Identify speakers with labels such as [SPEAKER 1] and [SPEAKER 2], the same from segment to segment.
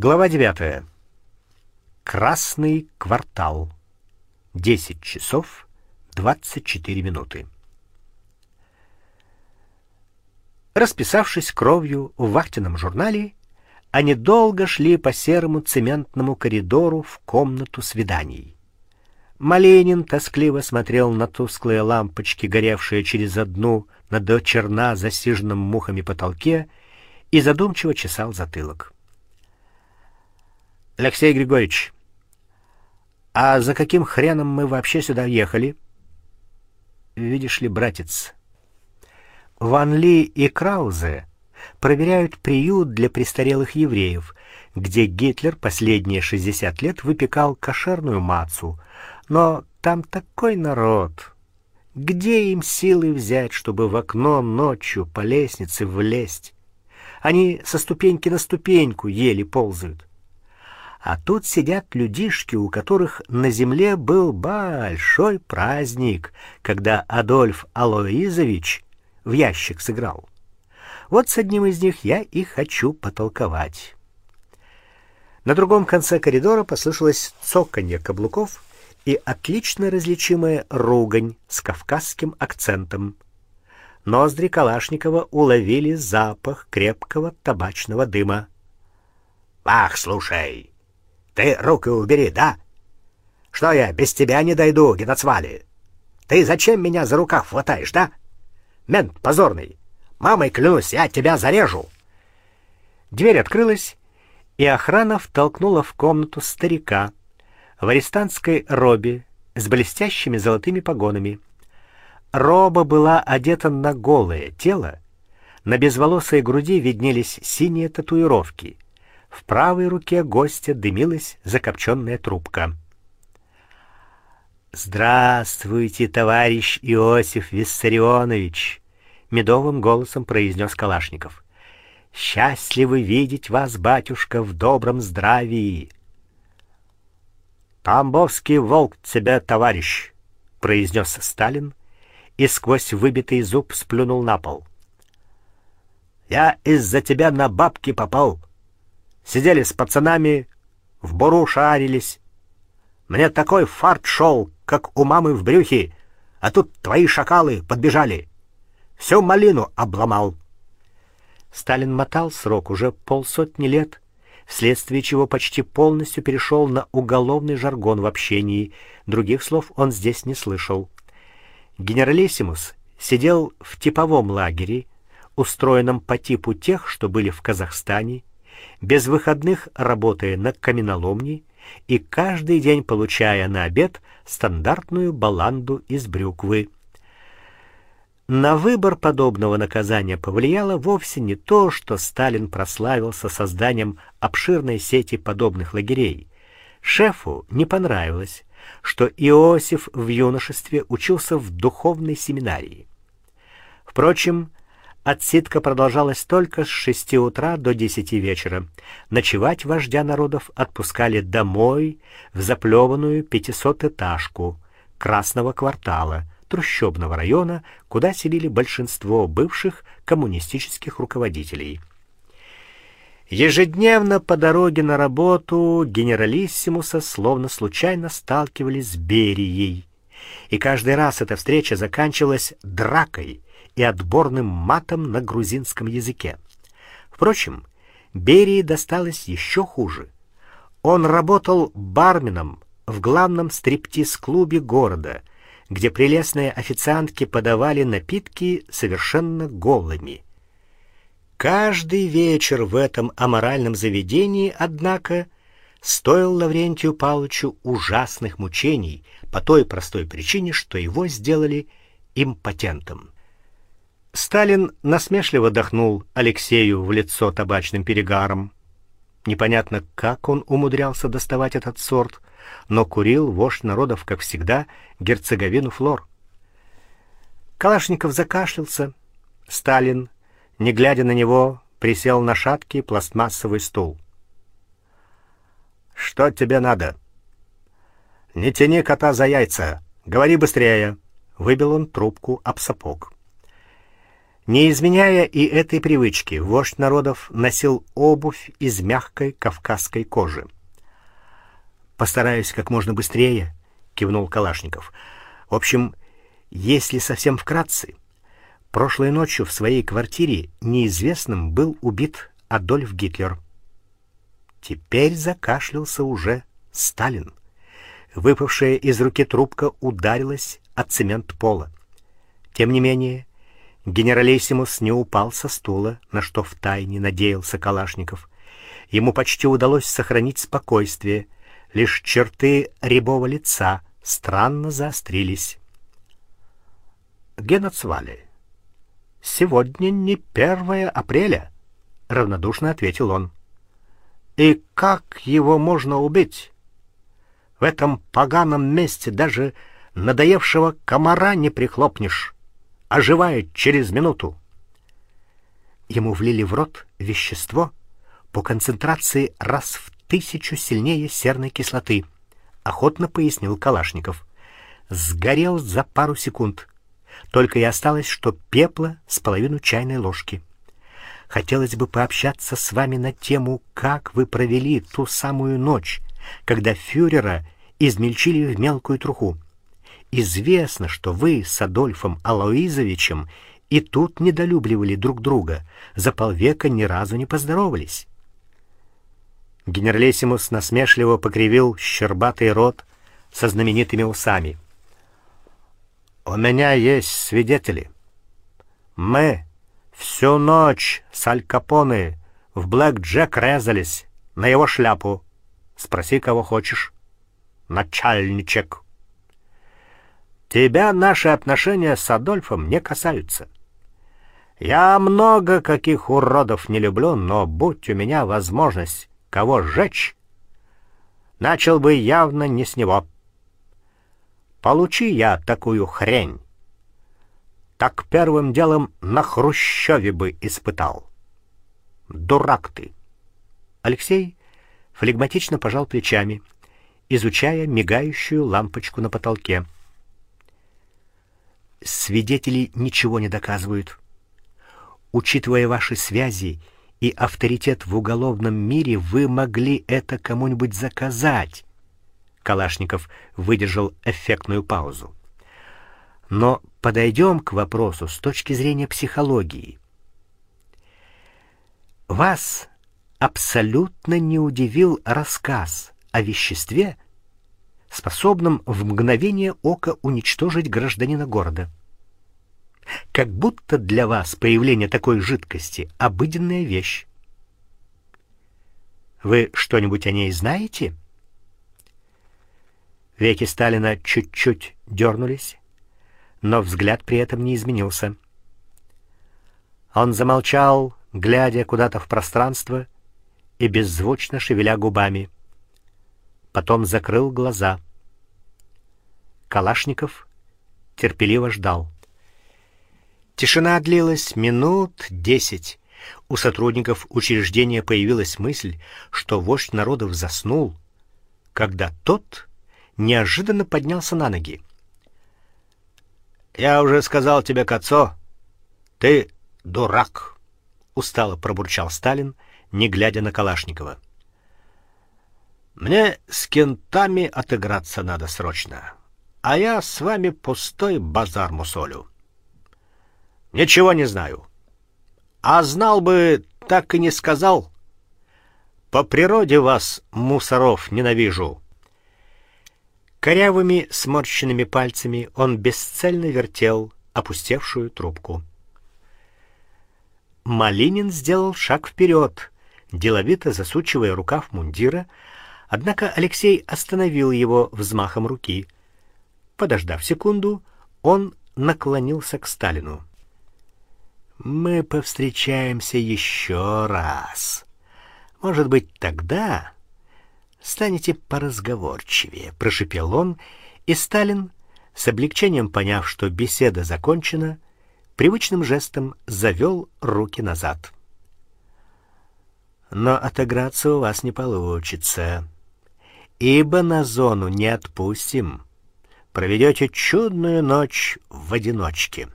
[SPEAKER 1] Глава 9. Красный квартал. 10 часов 24 минуты. Расписавшись кровью в вахтенном журнале, они долго шли по серому цементному коридору в комнату свиданий. Маленин тоскливо смотрел на тусклые лампочки, горевшие через одну на до черна засиженном мухами потолке, и задумчиво чесал затылок. Алексей Григорьевич, а за каким хреном мы вообще сюда ехали? Видишь ли, братец, Ван Ли и Краузе проверяют приют для престарелых евреев, где Гитлер последние 60 лет выпекал кошерную мацу. Но там такой народ. Где им силы взять, чтобы в окно ночью по лестнице влезть? Они со ступеньки на ступеньку еле ползают. А тут сидят людишки, у которых на земле был большой праздник, когда Адольф Алоизович в ящик сыграл. Вот с одним из них я и хочу потолковать. На другом конце коридора послышалось цоканье каблуков и отлично различимая ругань с кавказским акцентом. Ноздри Калашникова уловили запах крепкого табачного дыма. «Ах, слушай, ты руки убери, да? Что я без тебя не дойду, геноцвали? Ты зачем меня за рукав хватаешь, да? Мент позорный. Мамой клянусь, я тебя зарежу. Дверь открылась, и охрана втолкнула в комнату старика в арестантской робе с блестящими золотыми погонами. Роба была одета на голое тело, на безволосой груди виднелись синие татуировки — в правой руке гостя дымилась закопченная трубка. Здравствуйте, товарищ Иосиф Виссарионович, медовым голосом произнес Калашников. Счастливы видеть вас, батюшка, в добром здравии. Тамбовский волк тебе, товарищ, произнес Сталин и сквозь выбитый зуб сплюнул на пол. Я из-за тебя на бабки попал. Сидели с пацанами, в бору шарились. Мне такой фарт шел, как у мамы в брюхе, а тут твои шакалы подбежали. Всю малину обломал. Сталин мотал срок уже полсотни лет, вследствие чего почти полностью перешел на уголовный жаргон в общении. Других слов он здесь не слышал. Генералиссимус сидел в типовом лагере, устроенном по типу тех, что были в Казахстане, без выходных работая на каменоломне и каждый день получая на обед стандартную баланду из брюквы. На выбор подобного наказания повлияло вовсе не то, что Сталин прославился созданием обширной сети подобных лагерей. Шефу не понравилось, что Иосиф в юношестве учился в духовной семинарии. Впрочем, Отсидка продолжалась только с шести утра до десяти вечера. Ночевать вождя народов отпускали домой в заплеванную пятисотэтажку Красного квартала, трущобного района, куда селили большинство бывших коммунистических руководителей. Ежедневно по дороге на работу генералиссимуса словно случайно сталкивались с Берией, и каждый раз эта встреча заканчивалась дракой и отборным матом на грузинском языке. Впрочем, Берии досталось еще хуже. Он работал барменом в главном стриптиз-клубе города, где прелестные официантки подавали напитки совершенно голыми. Каждый вечер в этом аморальном заведении, однако, стоил Лаврентию Павловичу ужасных мучений по той простой причине, что его сделали импотентом. Сталин насмешливо дохнул Алексею в лицо табачным перегаром. Непонятно, как он умудрялся доставать этот сорт, но курил вождь народов, как всегда, герцоговину флор. Калашников закашлялся. Сталин, не глядя на него, присел на шаткий пластмассовый стул. Что тебе надо? Не тяни кота за яйца, говори быстрее. Выбил он трубку об сапог. Не изменяя и этой привычки, вождь народов носил обувь из мягкой кавказской кожи. Постараюсь как можно быстрее, кивнул Калашников. В общем, если совсем вкратце, прошлой ночью в своей квартире неизвестным был убит Адольф Гитлер. Теперь закашлялся уже Сталин. Выпавшая из руки трубка ударилась о цемент пола. Тем не менее, генералиссимус не упал со стула, на что втайне надеялся Калашников. Ему почти удалось сохранить спокойствие, лишь черты рябого лица странно заострились. Геноцвали. Сегодня не 1 апреля, равнодушно ответил он. И как его можно убить? В этом поганом месте даже надоевшего комара не прихлопнешь оживает через минуту. Ему влили в рот вещество по концентрации раз в тысячу сильнее серной кислоты, охотно пояснил Калашников. Сгорел за пару секунд. Только и осталось, что пепла с половину чайной ложки. Хотелось бы пообщаться с вами на тему, как вы провели ту самую ночь, когда фюрера измельчили в мелкую труху. Известно, что вы с Адольфом Алоизовичем и тут недолюбливали друг друга, за полвека ни разу не поздоровались. Генералиссимус насмешливо покривил щербатый рот со знаменитыми усами. У меня есть свидетели. Мы всю ночь с Аль Капоне в Блэк Джек резались на его шляпу. Спроси кого хочешь. Начальничек. Тебя наши отношения с Адольфом не касаются. Я много каких уродов не люблю, но будь у меня возможность кого сжечь, начал бы явно не с него. Получи я такую хрень, так первым делом на Хрущеве бы испытал. Дурак ты. Алексей флегматично пожал плечами, изучая мигающую лампочку на потолке свидетели ничего не доказывают. Учитывая ваши связи и авторитет в уголовном мире, вы могли это кому-нибудь заказать. Калашников выдержал эффектную паузу. Но подойдем к вопросу с точки зрения психологии. Вас абсолютно не удивил рассказ о веществе, способным в мгновение ока уничтожить гражданина города. Как будто для вас появление такой жидкости обыденная вещь. Вы что-нибудь о ней знаете? Веки Сталина чуть-чуть дернулись, но взгляд при этом не изменился. Он замолчал, глядя куда-то в пространство и беззвучно шевеля губами потом закрыл глаза. Калашников терпеливо ждал. Тишина длилась минут десять. У сотрудников учреждения появилась мысль, что вождь народов заснул, когда тот неожиданно поднялся на ноги. Я уже сказал тебе, Кацо, ты дурак, устало пробурчал Сталин, не глядя на Калашникова. Мне с кентами отыграться надо срочно. А я с вами пустой базар мусолю. Ничего не знаю. А знал бы, так и не сказал. По природе вас, мусоров, ненавижу. Корявыми сморщенными пальцами он бесцельно вертел опустевшую трубку. Малинин сделал шаг вперед, деловито засучивая рукав мундира, Однако Алексей остановил его взмахом руки. Подождав секунду, он наклонился к Сталину. Мы повстречаемся еще раз. Может быть, тогда станете поразговорчивее, прошипел он, и Сталин, с облегчением поняв, что беседа закончена, привычным жестом завел руки назад. Но отыграться у вас не получится ибо на зону не отпустим. Проведете чудную ночь в одиночке.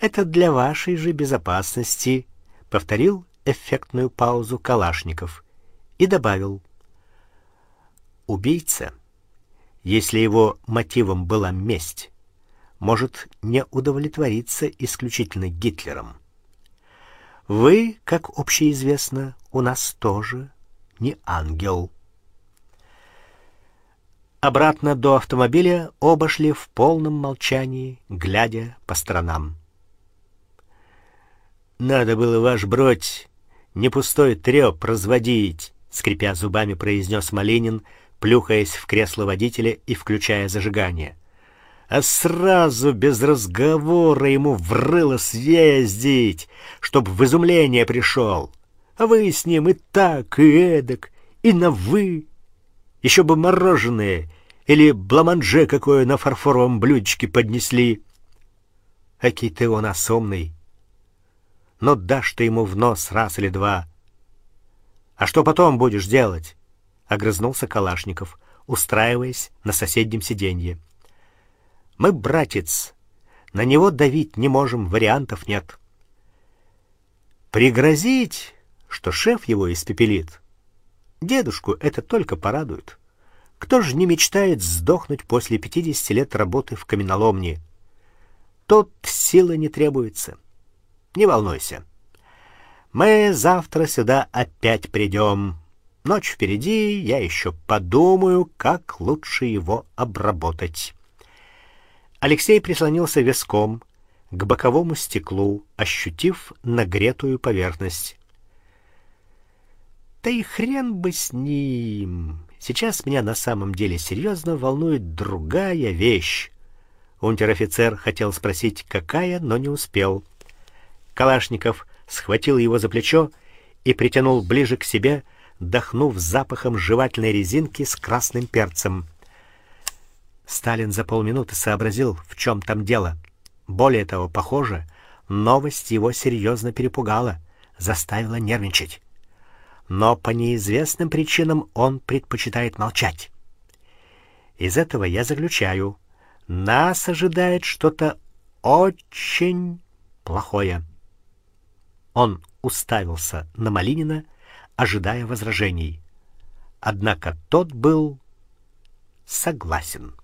[SPEAKER 1] Это для вашей же безопасности, повторил эффектную паузу Калашников и добавил: Убийца, если его мотивом была месть, может не удовлетвориться исключительно Гитлером. Вы, как общеизвестно, у нас тоже не ангел. Обратно до автомобиля оба шли в полном молчании, глядя по сторонам. Надо было ваш бродь не пустой треп разводить, скрипя зубами, произнес Малинин, плюхаясь в кресло водителя и включая зажигание. А сразу без разговора ему врыло съездить, чтоб в изумление пришел. А вы с ним и так, и эдак, и на вы. Еще бы мороженое или бламанже какое на фарфоровом блюдечке поднесли. Аки ты у нас умный но дашь ты ему в нос раз или два. А что потом будешь делать? огрызнулся Калашников, устраиваясь на соседнем сиденье. Мы, братец, на него давить не можем, вариантов нет. Пригрозить, что шеф его испепелит. Дедушку это только порадует. Кто же не мечтает сдохнуть после пятидесяти лет работы в каменоломне? Тот силы не требуется. Не волнуйся. Мы завтра сюда опять придем. Ночь впереди, я еще подумаю, как лучше его обработать. Алексей прислонился виском к боковому стеклу, ощутив нагретую поверхность. Да и хрен бы с ним. Сейчас меня на самом деле серьезно волнует другая вещь. Унтер-офицер хотел спросить, какая, но не успел. Калашников схватил его за плечо и притянул ближе к себе, дохнув запахом жевательной резинки с красным перцем. Сталин за полминуты сообразил, в чем там дело. Более того, похоже, новость его серьезно перепугала, заставила нервничать. Но по неизвестным причинам он предпочитает молчать. Из этого я заключаю: нас ожидает что-то очень плохое. Он уставился на Малинина, ожидая возражений. Однако тот был согласен.